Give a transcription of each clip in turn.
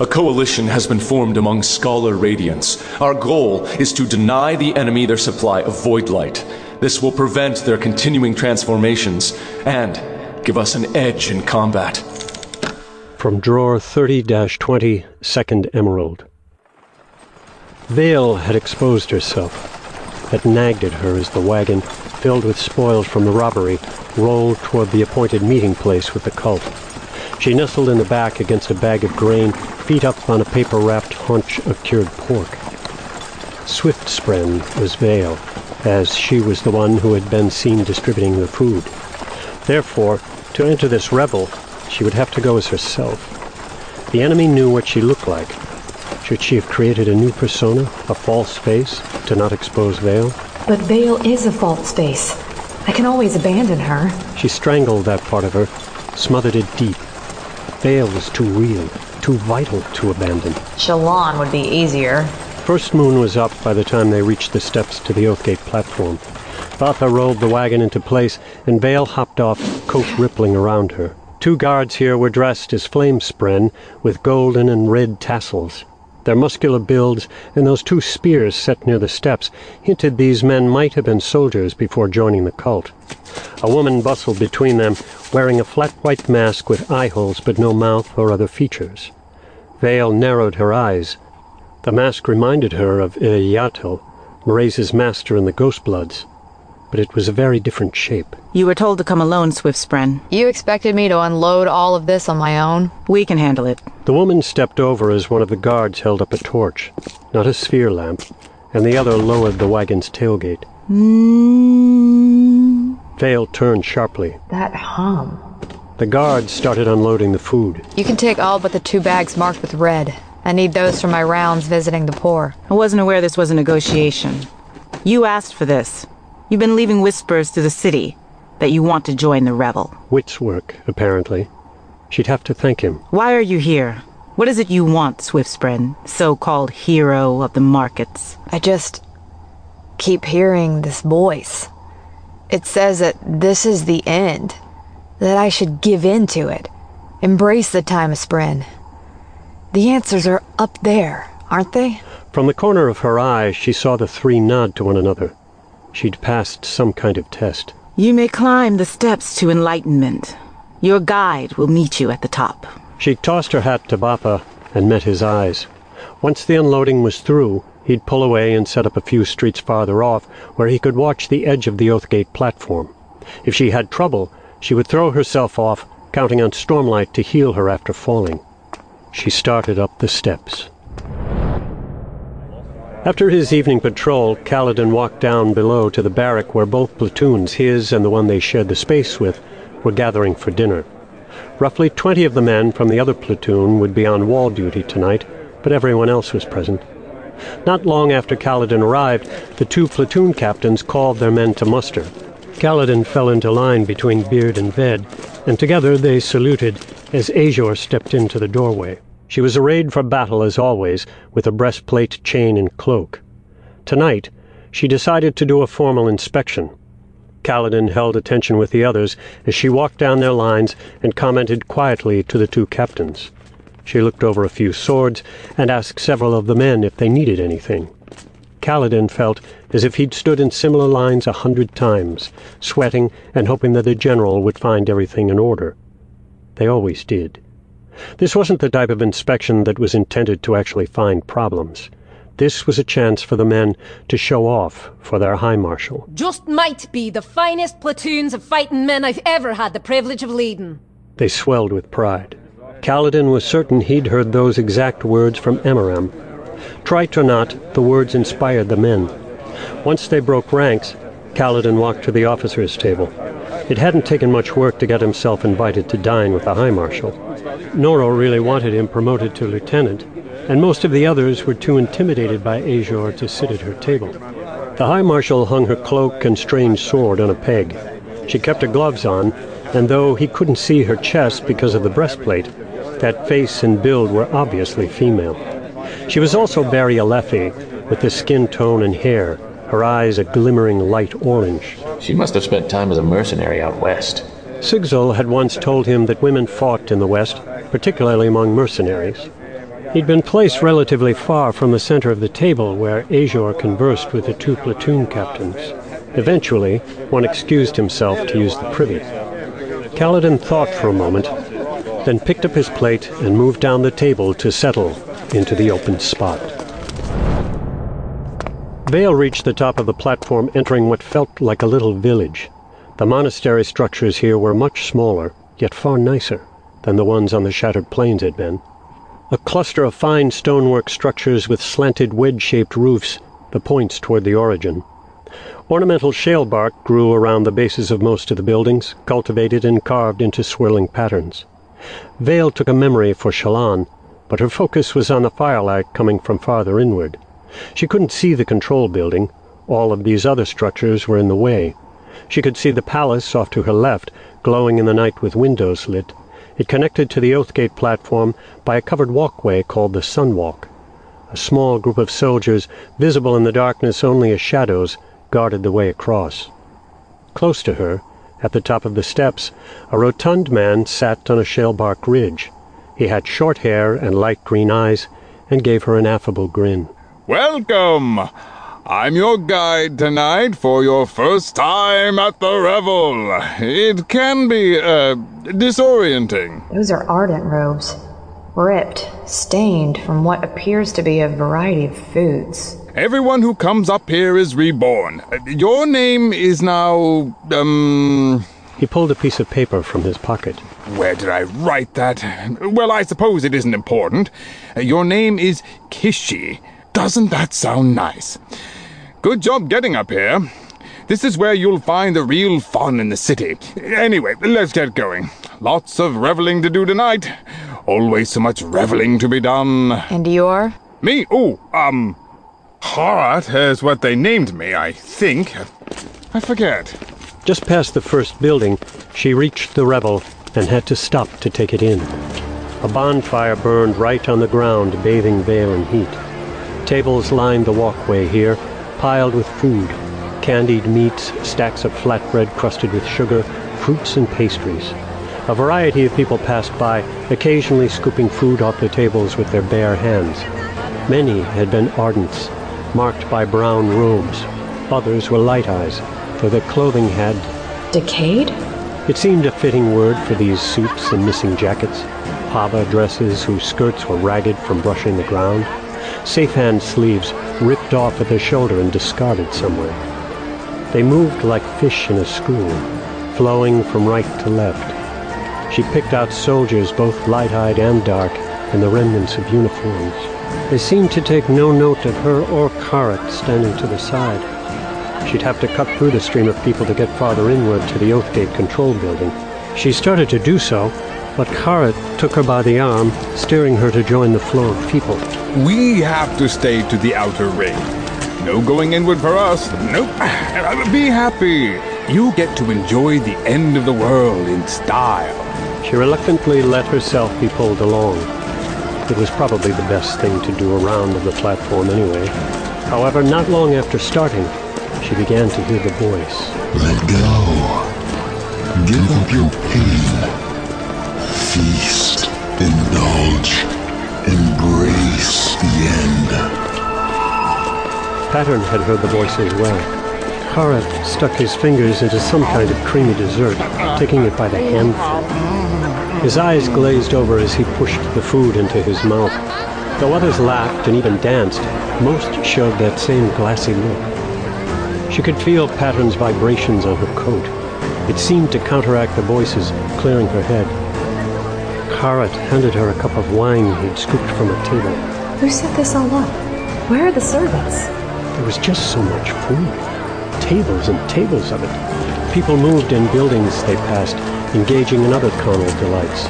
A coalition has been formed among Scholar Radiants. Our goal is to deny the enemy their supply of void light. This will prevent their continuing transformations and give us an edge in combat. From drawer 30 20, Second Emerald. Veil had exposed herself, had nagged at her as the wagon, filled with spoils from the robbery, rolled toward the appointed meeting place with the cult. She nestled in the back against a bag of grain, feet up on a paper wrapped haunch of cured pork. Swift Spren was Veil, as she was the one who had been seen distributing the food. Therefore, to enter this revel, she would have to go as herself. The enemy knew what she looked like. Should she have created a new persona, a false face, to not expose Veil? But Veil is a false face. I can always abandon her. She strangled that part of her, smothered it deep. Veil was too real, too vital to abandon. Shallan would be easier. First moon was up by the time they reached the steps to the Oathgate platform. Vathah rolled the wagon into place, and Veil hopped off, coat rippling around her. Two guards here were dressed as flame spren, with golden and red tassels. Their muscular builds and those two spears set near the steps hinted these men might have been soldiers before joining the cult. A woman bustled between them, wearing a flat white mask with eye holes but no mouth or other features. Veil narrowed her eyes. The mask reminded her of Iyatil, Mraize's master in the Ghostbloods, but it was a very different shape. You were told to come alone, Swiftspren. You expected me to unload all of this on my own? We can handle it. The woman stepped over as one of the guards held up a torch, not a sphere lamp, and the other lowered the wagon's tailgate. Mm. Veil turned sharply. That hum. The guards started unloading the food. You can take all but the two bags marked with red. I need those for my rounds visiting the poor. I wasn't aware this was a negotiation. You asked for this. You've been leaving whispers to the city that you want to join the revel. Wit's work, apparently. She'd have to thank him. Why are you here? What is it you want, Swiftspren, so-called hero of the markets? I just keep hearing this voice. It says that this is the end, that I should give in to it, embrace the time of Spren. The answers are up there, aren't they? From the corner of her eye, she saw the three nod to one another. She'd passed some kind of test. You may climb the steps to enlightenment. Your guide will meet you at the top. She tossed her hat to Vathah and met his eyes. Once the unloading was through, he'd pull away and set up a few streets farther off where he could watch the edge of the Oathgate platform. If she had trouble, she would throw herself off, counting on Stormlight to heal her after falling. She started up the steps. After his evening patrol, Kaladin walked down below to the barrack where both platoons, his and the one they shared the space with, were gathering for dinner. Roughly twenty of the men from the other platoon would be on wall duty tonight, but everyone else was present. Not long after Kaladin arrived, the two platoon captains called their men to muster. Kaladin fell into line between Beard and Ved, and together they saluted as Azure stepped into the doorway. She was arrayed for battle as always, with a breastplate, chain, and cloak. Tonight, she decided to do a formal inspection. Kaladin held attention with the others as she walked down their lines and commented quietly to the two captains. She looked over a few swords and asked several of the men if they needed anything. Kaladin felt as if he'd stood in similar lines a hundred times, sweating and hoping that the general would find everything in order. They always did. This wasn't the type of inspection that was intended to actually find problems. This was a chance for the men to show off for their High Marshal. Just might be the finest platoons of fighting men I've ever had the privilege of leading. They swelled with pride. Kaladin was certain he'd heard those exact words from Amaram. Trite or not, the words inspired the men. Once they broke ranks, Kaladin walked to the officers' table. It hadn't taken much work to get himself invited to dine with the High Marshal. Noro really wanted him promoted to lieutenant, and most of the others were too intimidated by Azure to sit at her table. The High Marshal hung her cloak and strange sword on a peg. She kept her gloves on, and though he couldn't see her chest because of the breastplate, that face and build were obviously female. She was also very Alethi, with the skin tone and hair, her eyes a glimmering light orange. She must have spent time as a mercenary out west. Sigzil had once told him that women fought in the West, particularly among mercenaries. He'd been placed relatively far from the center of the table where Azure conversed with the two platoon captains. Eventually, one excused himself to use the privy. Kaladin thought for a moment, then picked up his plate and moved down the table to settle into the open spot. Veil reached the top of the platform, entering what felt like a little village. The monastery structures here were much smaller, yet far nicer than the ones on the shattered plains had been. A cluster of fine stonework structures with slanted wedge-shaped roofs, the points toward the origin. Ornamental shale bark grew around the bases of most of the buildings, cultivated and carved into swirling patterns. Veil took a memory for Shallan, but her focus was on the firelight coming from farther inward. She couldn't see the control building. All of these other structures were in the way. She could see the palace off to her left, glowing in the night with windows lit. It connected to the Oathgate platform by a covered walkway called the Sunwalk. A small group of soldiers, visible in the darkness only as shadows, guarded the way across. Close to her, at the top of the steps, a rotund man sat on a shalebark ridge. He had short hair and light green eyes, and gave her an affable grin. Welcome! I'm your guide tonight for your first time at the revel. It can be, uh, disorienting. Those are ardent robes. Ripped, stained from what appears to be a variety of foods. Everyone who comes up here is reborn. Your name is now, um... He pulled a piece of paper from his pocket. Where did I write that? Well, I suppose it isn't important. Your name is Kishi. Doesn't that sound nice? Good job getting up here. This is where you'll find the real fun in the city. Anyway, let's get going. Lots of reveling to do tonight. Always so much reveling to be done. And you're? Me? Oh, um, Harat is what they named me, I think. I forget. Just past the first building, she reached the revel and had to stop to take it in. A bonfire burned right on the ground, bathing Veil in heat. Tables lined the walkway here, piled with food candied meats, stacks of flatbread crusted with sugar, fruits and pastries. A variety of people passed by, occasionally scooping food off the tables with their bare hands. Many had been ardents, marked by brown robes. Others were light eyes, for their clothing had decayed? It seemed a fitting word for these suits and missing jackets, havah dresses whose skirts were ragged from brushing the ground, safe hand sleeves ripped off at the shoulder and discarded somewhere. They moved like fish in a school, flowing from right to left. She picked out soldiers both light-eyed and dark, and the remnants of uniforms. They seemed to take no note of her or Karat standing to the side. She'd have to cut through the stream of people to get farther inward to the Oathgate control building. She started to do so, but Karat took her by the arm, steering her to join the flow of people. We have to stay to the outer ring. No going inward for us. Nope. Be happy. You get to enjoy the end of the world in style. She reluctantly let herself be pulled along. It was probably the best thing to do a round of the platform anyway. However, not long after starting, she began to hear the voice. Let go. Give up your pain. Feast. Indulge. Embrace the end. Pattern had heard the voice as well. Kara stuck his fingers into some kind of creamy dessert, taking it by the handful. His eyes glazed over as he pushed the food into his mouth. Though others laughed and even danced, most showed that same glassy look. She could feel Pattern's vibrations on her coat. It seemed to counteract the voices, clearing her head. Karat handed her a cup of wine he'd scooped from a table. Who set this all up? Where are the servants? There was just so much food. Tables and tables of it. People moved in buildings they passed, engaging in other carnal delights.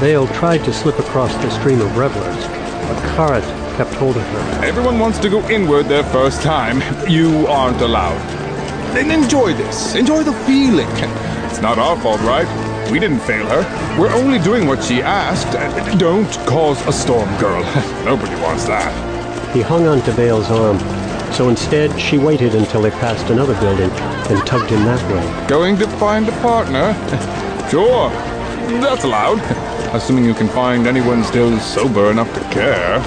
Veil tried to slip across the stream of revelers, but Karat kept hold of her. Everyone wants to go inward their first time. You aren't allowed. Then enjoy this. Enjoy the feeling. It's not our fault, right? We didn't fail her. We're only doing what she asked. Uh, don't cause a storm, girl. Nobody wants that. He hung on to Veil's arm, so instead she waited until they passed another building and tugged him that way. Going to find a partner? sure. That's allowed. assuming you can find anyone still sober enough to care.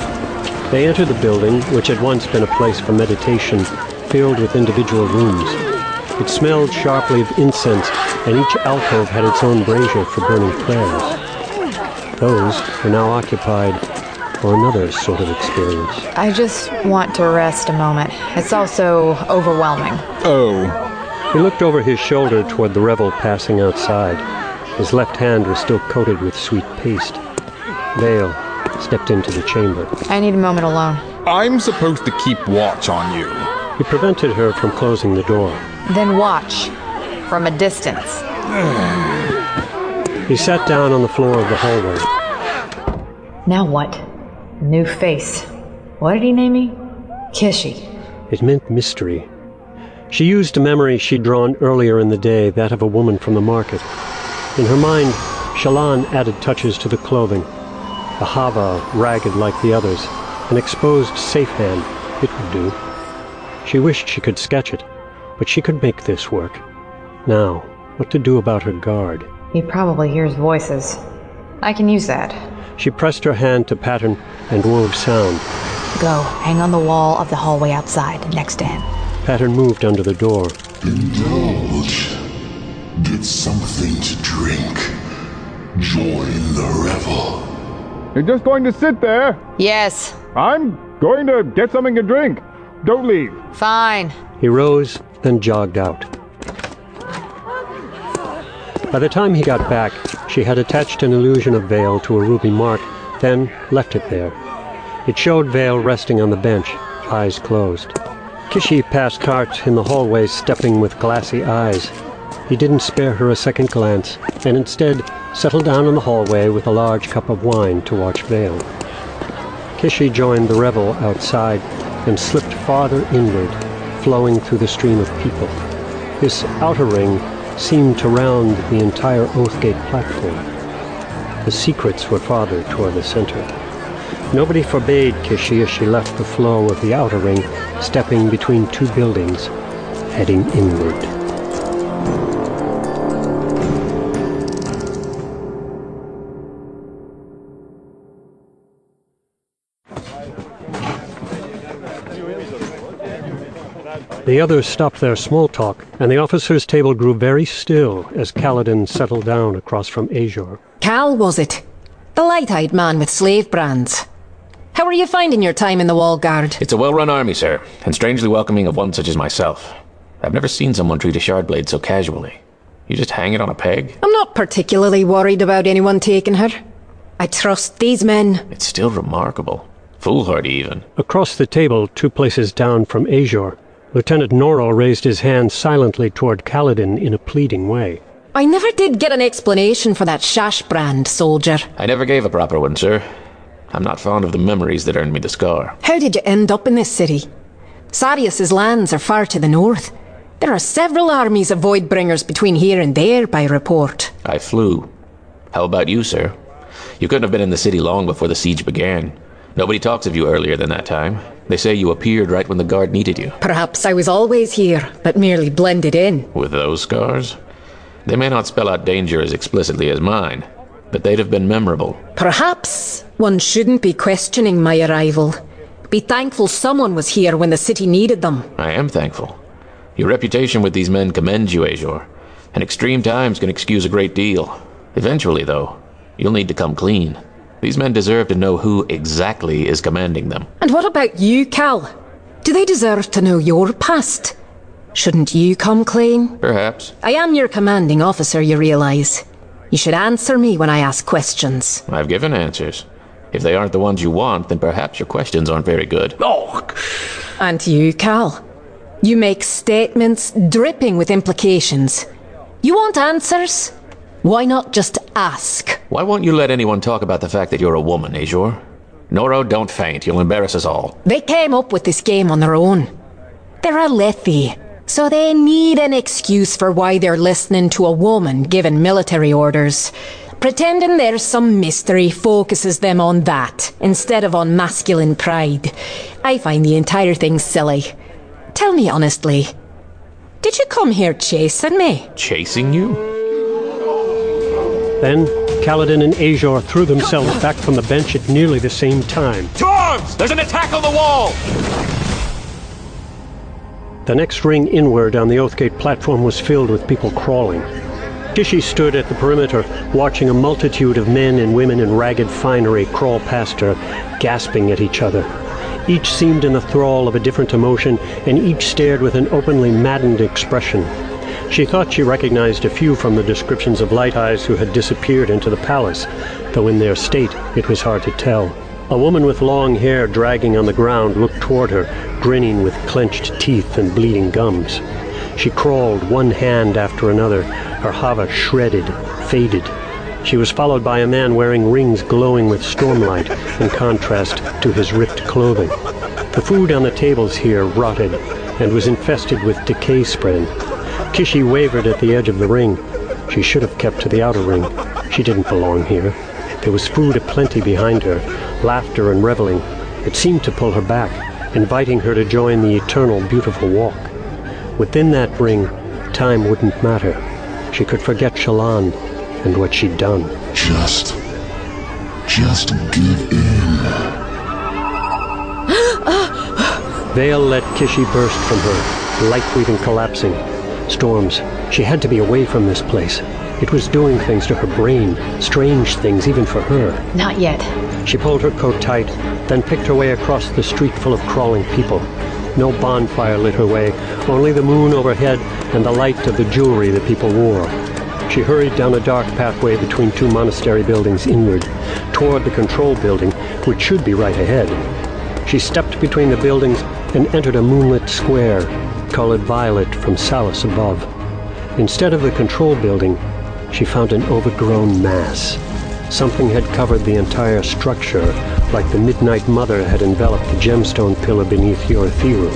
They entered the building, which had once been a place for meditation, filled with individual rooms. It smelled sharply of incense, and each alcove had its own brazier for burning prayers. Those were now occupied for another sort of experience. I just want to rest a moment. It's also overwhelming. Oh, He looked over his shoulder toward the revel passing outside. His left hand was still coated with sweet paste. Veil stepped into the chamber. I need a moment alone. I'm supposed to keep watch on you. He prevented her from closing the door. Then watch. From a distance. He sat down on the floor of the hallway. Now what? New face. What did he name me? Kishi. It meant mystery. She used a memory she'd drawn earlier in the day, that of a woman from the market. In her mind, Shallan added touches to the clothing. A hava, ragged like the others, an exposed safe hand, it would do. She wished she could sketch it, but she could make this work. Now, what to do about her guard? He probably hears voices. I can use that. She pressed her hand to pattern and wove sound. Go, hang on the wall of the hallway outside, next to him. Pattern moved under the door. Indulge. Get something to drink. Join the revel. You're just going to sit there. Yes, I'm going to get something to drink. Don't leave. fine. He rose, then jogged out. By the time he got back, she had attached an illusion of Veil to a ruby mark, then left it there. It showed Veil resting on the bench, eyes closed. Kishi passed Hart in the hallway, stepping with glassy eyes. He didn't spare her a second glance, and instead settled down in the hallway with a large cup of wine to watch Veil. Kishi joined the revel outside and slipped farther inward, flowing through the stream of people. This outer ring seemed to round the entire Oathgate platform. The secrets were farther toward the center. Nobody forbade Kishi as she left the flow of the outer ring, stepping between two buildings, heading inward. The others stopped their small talk, and the officers' table grew very still as Kaladin settled down across from Azure. Kal, was it? The light-eyed man with slave brands. How are you finding your time in the Wall Guard? It's a well run army, sir, and strangely welcoming of one such as myself. I've never seen someone treat a shardblade so casually. You just hang it on a peg? I'm not particularly worried about anyone taking her. I trust these men. It's still remarkable. Foolhardy, even. Across the table, two places down from Azure, Lieutenant Noro raised his hand silently toward Kaladin in a pleading way. I never did get an explanation for that Shash brand, soldier. I never gave a proper one, sir. I'm not fond of the memories that earned me the scar. How did you end up in this city? Sadeas's lands are far to the north. There are several armies of Voidbringers between here and there, by report. I flew. How about you, sir? You couldn't have been in the city long before the siege began. Nobody talks of you earlier than that time. They say you appeared right when the guard needed you. Perhaps I was always here, but merely blended in. With those scars? They may not spell out danger as explicitly as mine, but they'd have been memorable. Perhaps one shouldn't be questioning my arrival. Be thankful someone was here when the city needed them. I am thankful. Your reputation with these men commends you, Azure. And extreme times can excuse a great deal. Eventually, though, you'll need to come clean. These men deserve to know who exactly is commanding them. And what about you, Kal? Do they deserve to know your past? Shouldn't you come clean? Perhaps. I am your commanding officer, you realize. You should answer me when I ask questions. I've given answers. If they aren't the ones you want, then perhaps your questions aren't very good. Oh, And you, Kal? You make statements dripping with implications. You want answers? Why not just ask? why won't you let anyone talk about the fact that you're a woman, Azure? Noro, don't faint. You'll embarrass us all. They came up with this game on their own. They're Alethi, so they need an excuse for why they're listening to a woman given military orders. Pretending there's some mystery focuses them on that instead of on masculine pride. I find the entire thing silly. Tell me honestly, did you come here chasing me? Chasing you? Then Kaladin and Azure threw themselves back from the bench at nearly the same time. To arms! There's an attack on the wall! The next ring inward on the Oathgate platform was filled with people crawling. Kishi stood at the perimeter, watching a multitude of men and women in ragged finery crawl past her, gasping at each other. Each seemed in the thrall of a different emotion, and each stared with an openly maddened expression. She thought she recognized a few from the descriptions of Light Eyes who had disappeared into the palace, though in their state it was hard to tell. A woman with long hair dragging on the ground looked toward her, grinning with clenched teeth and bleeding gums. She crawled one hand after another, her hava shredded, faded. She was followed by a man wearing rings glowing with stormlight in contrast to his ripped clothing. The food on the tables here rotted and was infested with decay spread. Kishi wavered at the edge of the ring. She should have kept to the outer ring. She didn't belong here. There was food aplenty behind her, laughter and reveling. It seemed to pull her back, inviting her to join the eternal beautiful walk. Within that ring, time wouldn't matter. She could forget Shallan and what she'd done. Just. Just give in. Veil let Kishi burst from her, light breathing collapsing. Storms. She had to be away from this place. It was doing things to her brain, strange things even for her. Not yet. She pulled her coat tight, then picked her way across the street full of crawling people. No bonfire lit her way, only the moon overhead and the light of the jewelry the people wore. She hurried down a dark pathway between two monastery buildings inward, toward the control building, which should be right ahead. She stepped between the buildings and entered a moonlit square, colored violet from Salus above. Instead of the control building, she found an overgrown mass. Something had covered the entire structure, like the Midnight Mother had enveloped the gemstone pillar beneath Urithiru.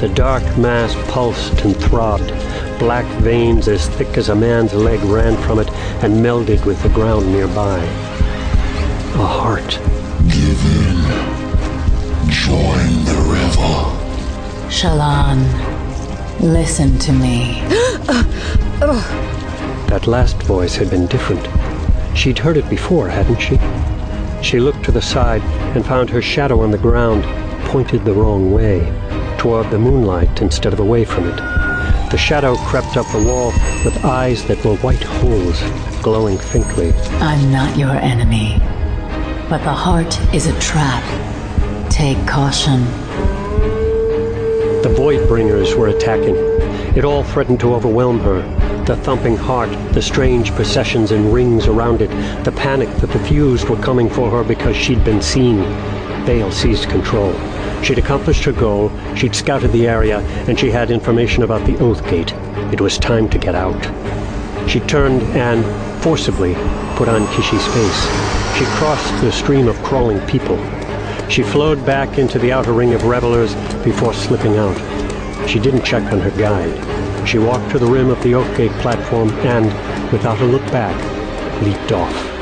The dark mass pulsed and throbbed. Black veins as thick as a man's leg ran from it and melded with the ground nearby. A heart. Give in. Join the revel. Shallan, listen to me. That last voice had been different. She'd heard it before, hadn't she? She looked to the side and found her shadow on the ground pointed the wrong way, toward the moonlight instead of away from it. The shadow crept up the wall with eyes that were white holes, glowing faintly. I'm not your enemy, but the heart is a trap. Take caution. The Void Bringers were attacking. It all threatened to overwhelm her. The thumping heart, the strange processions in rings around it, the panic that the fused were coming for her because she'd been seen. Veil seized control. She'd accomplished her goal, she'd scouted the area, and she had information about the Oath Gate. It was time to get out. She turned and, forcibly, put on Kishi's face. She crossed the stream of crawling people. She flowed back into the outer ring of revelers before slipping out. She didn't check on her guide. She walked to the rim of the Oathgate platform and, without a look back, leaped off.